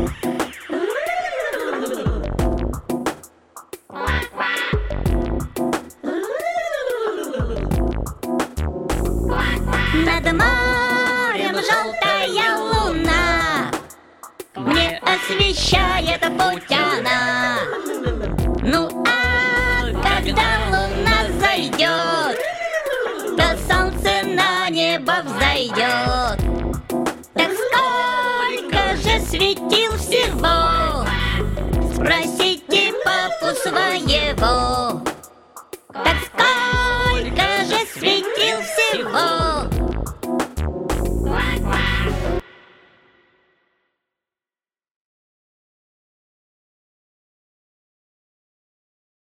Над морем желтая луна Мне освещает путь Ну а когда луна зайдет То солнце небо взойдет светил всего. Спросите папу своего